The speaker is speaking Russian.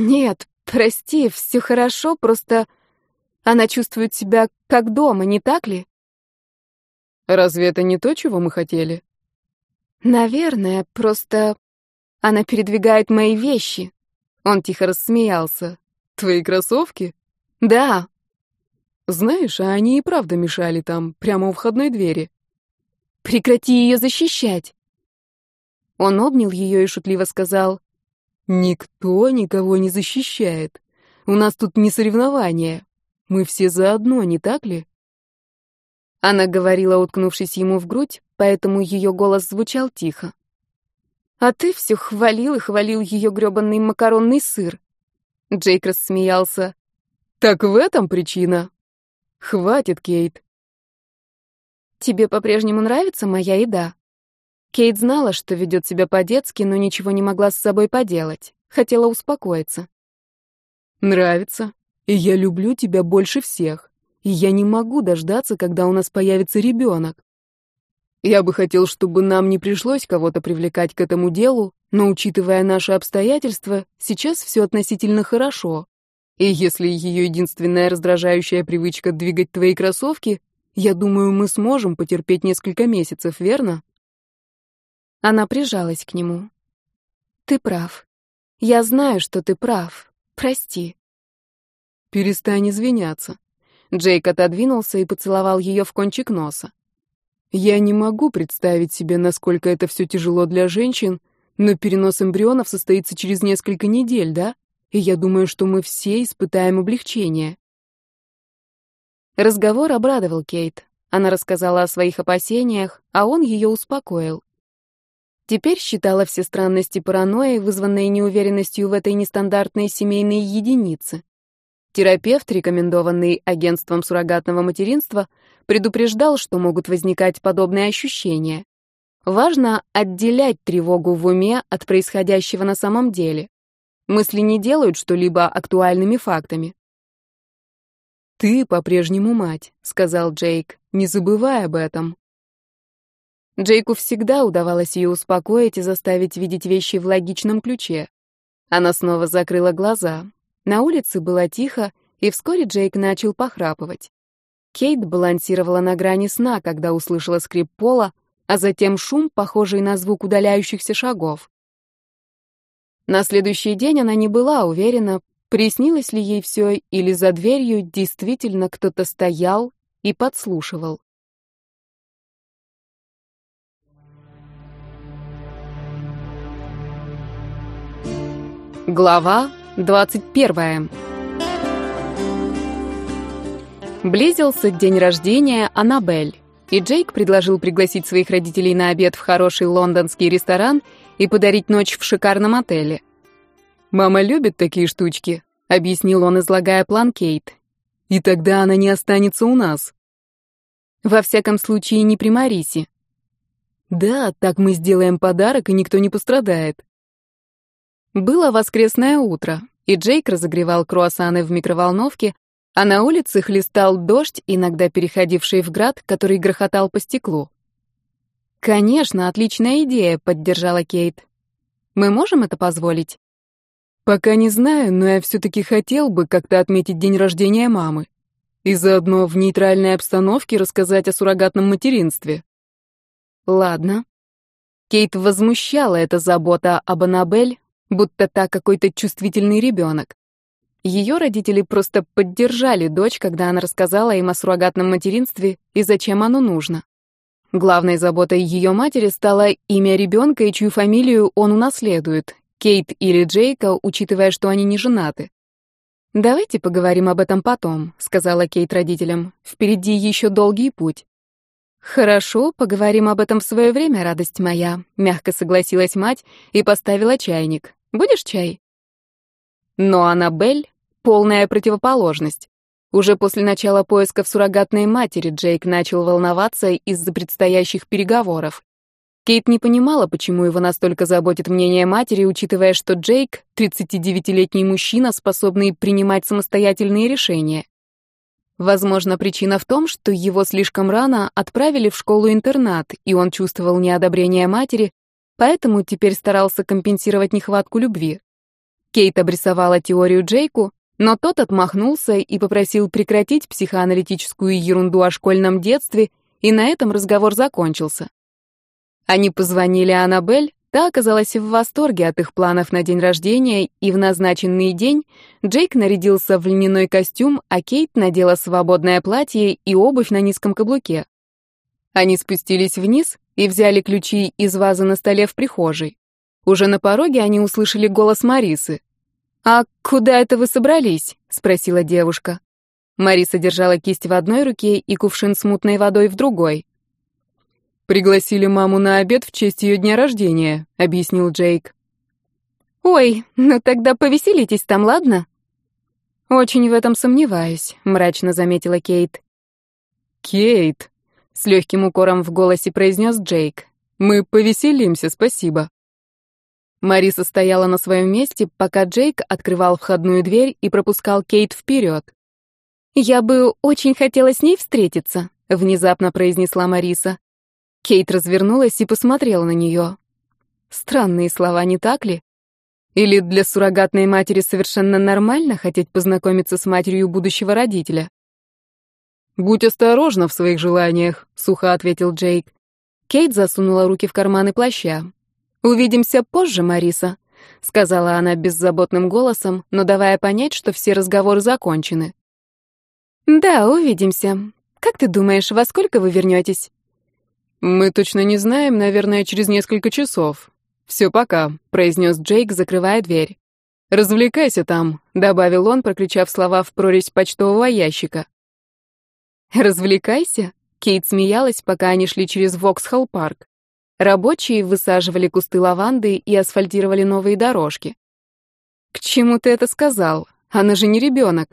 Нет, прости, все хорошо, просто она чувствует себя как дома, не так ли? Разве это не то, чего мы хотели? Наверное, просто она передвигает мои вещи. Он тихо рассмеялся. Твои кроссовки? Да. Знаешь, а они и правда мешали там, прямо у входной двери. Прекрати ее защищать. Он обнял ее и шутливо сказал. Никто никого не защищает. У нас тут не соревнования. Мы все заодно, не так ли? Она говорила, уткнувшись ему в грудь, поэтому ее голос звучал тихо. «А ты все хвалил и хвалил ее гребанный макаронный сыр». Джейк рассмеялся. «Так в этом причина?» «Хватит, Кейт». «Тебе по-прежнему нравится моя еда?» Кейт знала, что ведет себя по-детски, но ничего не могла с собой поделать. Хотела успокоиться. «Нравится. И я люблю тебя больше всех и я не могу дождаться, когда у нас появится ребенок. Я бы хотел, чтобы нам не пришлось кого-то привлекать к этому делу, но, учитывая наши обстоятельства, сейчас все относительно хорошо. И если ее единственная раздражающая привычка двигать твои кроссовки, я думаю, мы сможем потерпеть несколько месяцев, верно? Она прижалась к нему. Ты прав. Я знаю, что ты прав. Прости. Перестань извиняться. Джейк отодвинулся и поцеловал ее в кончик носа. Я не могу представить себе, насколько это все тяжело для женщин, но перенос эмбрионов состоится через несколько недель, да? И я думаю, что мы все испытаем облегчение. Разговор обрадовал Кейт. Она рассказала о своих опасениях, а он ее успокоил. Теперь считала все странности паранойи, вызванные неуверенностью в этой нестандартной семейной единице. Терапевт, рекомендованный агентством суррогатного материнства, предупреждал, что могут возникать подобные ощущения. Важно отделять тревогу в уме от происходящего на самом деле. Мысли не делают что-либо актуальными фактами. «Ты по-прежнему мать», — сказал Джейк, — «не забывай об этом». Джейку всегда удавалось ее успокоить и заставить видеть вещи в логичном ключе. Она снова закрыла глаза. На улице было тихо, и вскоре Джейк начал похрапывать. Кейт балансировала на грани сна, когда услышала скрип пола, а затем шум, похожий на звук удаляющихся шагов. На следующий день она не была уверена, приснилось ли ей все, или за дверью действительно кто-то стоял и подслушивал. Глава двадцать первая. Близился день рождения Аннабель, и Джейк предложил пригласить своих родителей на обед в хороший лондонский ресторан и подарить ночь в шикарном отеле. «Мама любит такие штучки», — объяснил он, излагая план Кейт. «И тогда она не останется у нас». «Во всяком случае, не при Марисе». «Да, так мы сделаем подарок, и никто не пострадает». Было воскресное утро, и Джейк разогревал круассаны в микроволновке, а на улице хлестал дождь, иногда переходивший в град, который грохотал по стеклу. «Конечно, отличная идея», — поддержала Кейт. «Мы можем это позволить?» «Пока не знаю, но я все-таки хотел бы как-то отметить день рождения мамы. И заодно в нейтральной обстановке рассказать о суррогатном материнстве». «Ладно». Кейт возмущала эта забота об Аннабель, будто та какой-то чувствительный ребенок. Ее родители просто поддержали дочь, когда она рассказала им о суррогатном материнстве и зачем оно нужно. Главной заботой ее матери стало имя ребенка и чью фамилию он унаследует, Кейт или Джейка, учитывая, что они не женаты. «Давайте поговорим об этом потом», — сказала Кейт родителям. «Впереди еще долгий путь». «Хорошо, поговорим об этом в свое время, радость моя», — мягко согласилась мать и поставила чайник. «Будешь чай?» Но Аннабель — полная противоположность. Уже после начала поисков суррогатной матери Джейк начал волноваться из-за предстоящих переговоров. Кейт не понимала, почему его настолько заботит мнение матери, учитывая, что Джейк — 39-летний мужчина, способный принимать самостоятельные решения. Возможно, причина в том, что его слишком рано отправили в школу-интернат, и он чувствовал неодобрение матери, поэтому теперь старался компенсировать нехватку любви. Кейт обрисовала теорию Джейку, но тот отмахнулся и попросил прекратить психоаналитическую ерунду о школьном детстве, и на этом разговор закончился. Они позвонили Аннабель, та оказалась в восторге от их планов на день рождения, и в назначенный день Джейк нарядился в льняной костюм, а Кейт надела свободное платье и обувь на низком каблуке. Они спустились вниз и взяли ключи из вазы на столе в прихожей. Уже на пороге они услышали голос Марисы. «А куда это вы собрались?» — спросила девушка. Мариса держала кисть в одной руке и кувшин с мутной водой в другой. «Пригласили маму на обед в честь ее дня рождения», — объяснил Джейк. «Ой, ну тогда повеселитесь там, ладно?» «Очень в этом сомневаюсь», — мрачно заметила Кейт. «Кейт», — с легким укором в голосе произнес Джейк, — «мы повеселимся, спасибо». Мариса стояла на своем месте, пока Джейк открывал входную дверь и пропускал Кейт вперед. «Я бы очень хотела с ней встретиться», — внезапно произнесла Мариса. Кейт развернулась и посмотрела на нее. Странные слова, не так ли? Или для суррогатной матери совершенно нормально хотеть познакомиться с матерью будущего родителя? «Будь осторожна в своих желаниях», — сухо ответил Джейк. Кейт засунула руки в карманы плаща. «Увидимся позже, Мариса», — сказала она беззаботным голосом, но давая понять, что все разговоры закончены. «Да, увидимся. Как ты думаешь, во сколько вы вернетесь?» «Мы точно не знаем, наверное, через несколько часов. Все, пока», — произнес Джейк, закрывая дверь. «Развлекайся там», — добавил он, прокричав слова в прорезь почтового ящика. «Развлекайся?» — Кейт смеялась, пока они шли через Воксхолл-парк. Рабочие высаживали кусты лаванды и асфальтировали новые дорожки. «К чему ты это сказал? Она же не ребенок».